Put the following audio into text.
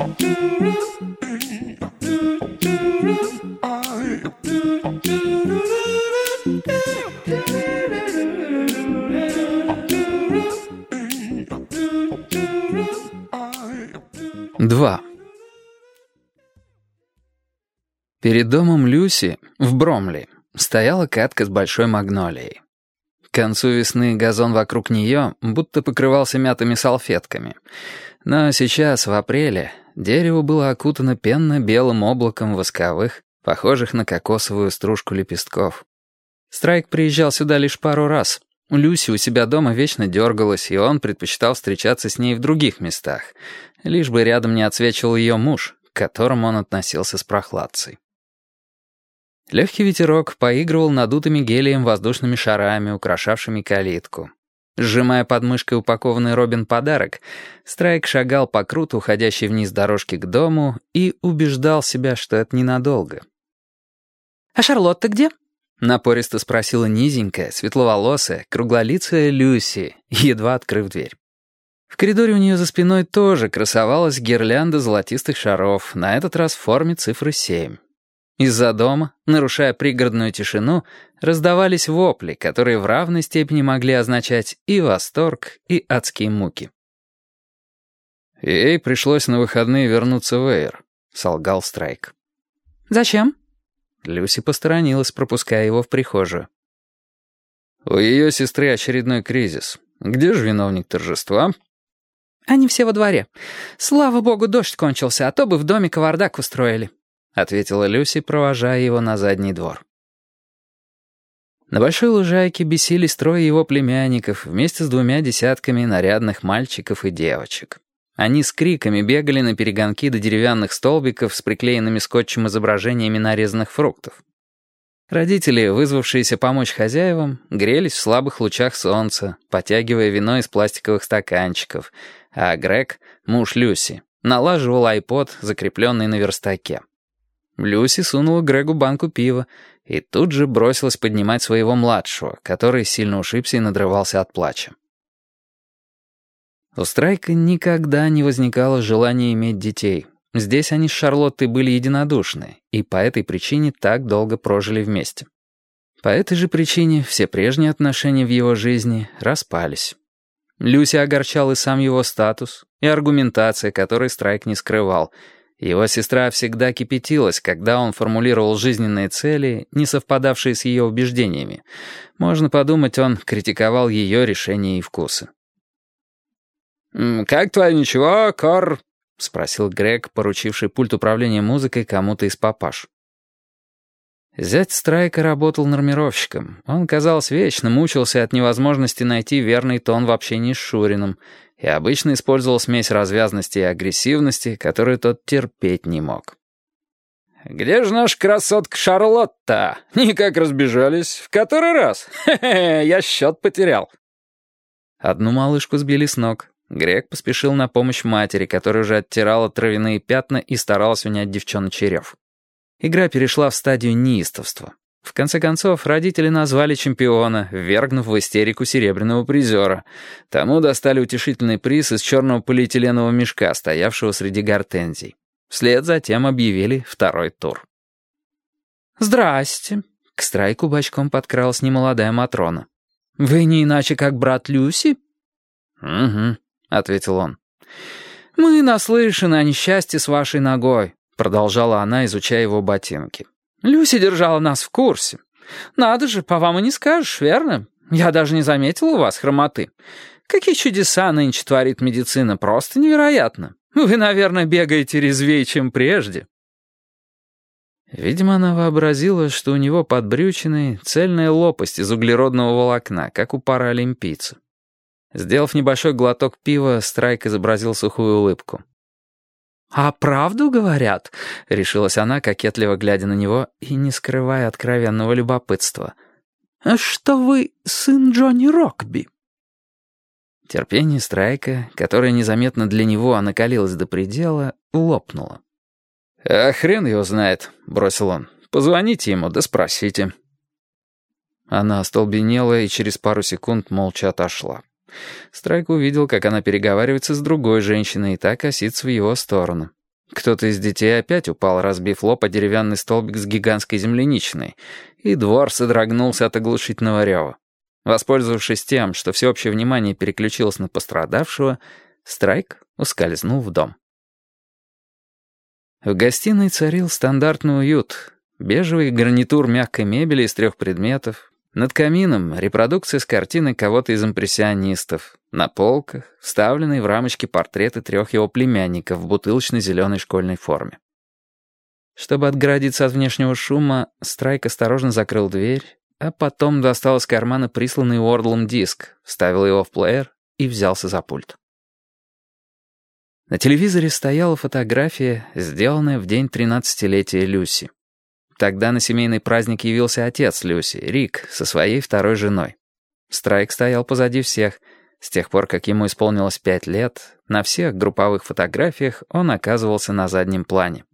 Два. Перед домом Люси, в Бромли, стояла катка с большой магнолией. К концу весны газон вокруг нее будто покрывался мятыми салфетками. Но сейчас, в апреле, дерево было окутано пенно-белым облаком восковых, похожих на кокосовую стружку лепестков. Страйк приезжал сюда лишь пару раз. Люси у себя дома вечно дергалась, и он предпочитал встречаться с ней в других местах, лишь бы рядом не отсвечивал ее муж, к которому он относился с прохладцей. Легкий ветерок поигрывал надутыми гелием воздушными шарами, украшавшими калитку. Сжимая под мышкой упакованный Робин подарок, Страйк шагал по круто уходящей вниз дорожке к дому и убеждал себя, что это ненадолго. «А Шарлотта где?» — напористо спросила низенькая, светловолосая, круглолицая Люси, едва открыв дверь. В коридоре у нее за спиной тоже красовалась гирлянда золотистых шаров, на этот раз в форме цифры семь. Из-за дома, нарушая пригородную тишину, раздавались вопли, которые в равной степени могли означать и восторг, и адские муки. «Ей пришлось на выходные вернуться в Эйр», — солгал Страйк. «Зачем?» Люси посторонилась, пропуская его в прихожую. «У ее сестры очередной кризис. Где же виновник торжества?» «Они все во дворе. Слава богу, дождь кончился, а то бы в доме кавардак устроили». — ответила Люси, провожая его на задний двор. На большой лужайке бесились трое его племянников вместе с двумя десятками нарядных мальчиков и девочек. Они с криками бегали на перегонки до деревянных столбиков с приклеенными скотчем изображениями нарезанных фруктов. Родители, вызвавшиеся помочь хозяевам, грелись в слабых лучах солнца, потягивая вино из пластиковых стаканчиков, а Грег, муж Люси, налаживал айпод, закрепленный на верстаке. Люси сунула Грегу банку пива и тут же бросилась поднимать своего младшего, который сильно ушибся и надрывался от плача. У Страйка никогда не возникало желания иметь детей. Здесь они с Шарлоттой были единодушны, и по этой причине так долго прожили вместе. По этой же причине все прежние отношения в его жизни распались. Люси огорчал и сам его статус, и аргументация, которой Страйк не скрывал — его сестра всегда кипятилась, когда он формулировал жизненные цели, не совпадавшие с ее убеждениями. Можно подумать, он критиковал ее решения и вкусы. «Как твое ничего, Кор?» — спросил Грег, поручивший пульт управления музыкой кому-то из папаш. Зять Страйка работал нормировщиком. Он, казалось, вечно мучился от невозможности найти верный тон в общении с Шурином и обычно использовал смесь развязности и агрессивности, которую тот терпеть не мог. «Где же наша красотка Шарлотта? Никак разбежались. В который раз? Хе-хе, я счет потерял». Одну малышку сбили с ног. Грег поспешил на помощь матери, которая уже оттирала травяные пятна и старалась унять девчоночий рев. Игра перешла в стадию неистовства. В конце концов, родители назвали чемпиона, ввергнув в истерику серебряного призера. Тому достали утешительный приз из черного полиэтиленового мешка, стоявшего среди гортензий. Вслед затем объявили второй тур. «Здрасте», — к страйку бочком подкралась немолодая Матрона. «Вы не иначе, как брат Люси?» «Угу», — ответил он. «Мы наслышаны о несчастье с вашей ногой», — продолжала она, изучая его ботинки. Люси держала нас в курсе. Надо же, по вам и не скажешь, верно? Я даже не заметил у вас хромоты. Какие чудеса нынче творит медицина, просто невероятно. Вы, наверное, бегаете резвее, чем прежде». Видимо, она вообразила, что у него под брючиной цельная лопасть из углеродного волокна, как у паралимпийца. Сделав небольшой глоток пива, Страйк изобразил сухую улыбку. «А правду говорят?» — решилась она, кокетливо глядя на него и не скрывая откровенного любопытства. «Что вы сын Джонни Рокби?» Терпение Страйка, которое незаметно для него накалилось до предела, лопнуло. «А хрен его знает», — бросил он. «Позвоните ему, да спросите». Она остолбенела и через пару секунд молча отошла. Страйк увидел, как она переговаривается с другой женщиной и так косится в его сторону. Кто-то из детей опять упал, разбив лоб о деревянный столбик с гигантской земляничной, и двор содрогнулся от оглушительного рева. Воспользовавшись тем, что всеобщее внимание переключилось на пострадавшего, Страйк ускользнул в дом. В гостиной царил стандартный уют. Бежевый гарнитур мягкой мебели из трех предметов. Над камином репродукция с картины кого-то из импрессионистов. На полках вставленные в рамочки портреты трех его племянников в бутылочной зеленой школьной форме. Чтобы отгородиться от внешнего шума, Страйк осторожно закрыл дверь, а потом достал из кармана присланный Уордлом диск, вставил его в плеер и взялся за пульт. На телевизоре стояла фотография, сделанная в день тринадцатилетия Люси. Тогда на семейный праздник явился отец Люси, Рик, со своей второй женой. Страйк стоял позади всех. С тех пор, как ему исполнилось пять лет, на всех групповых фотографиях он оказывался на заднем плане.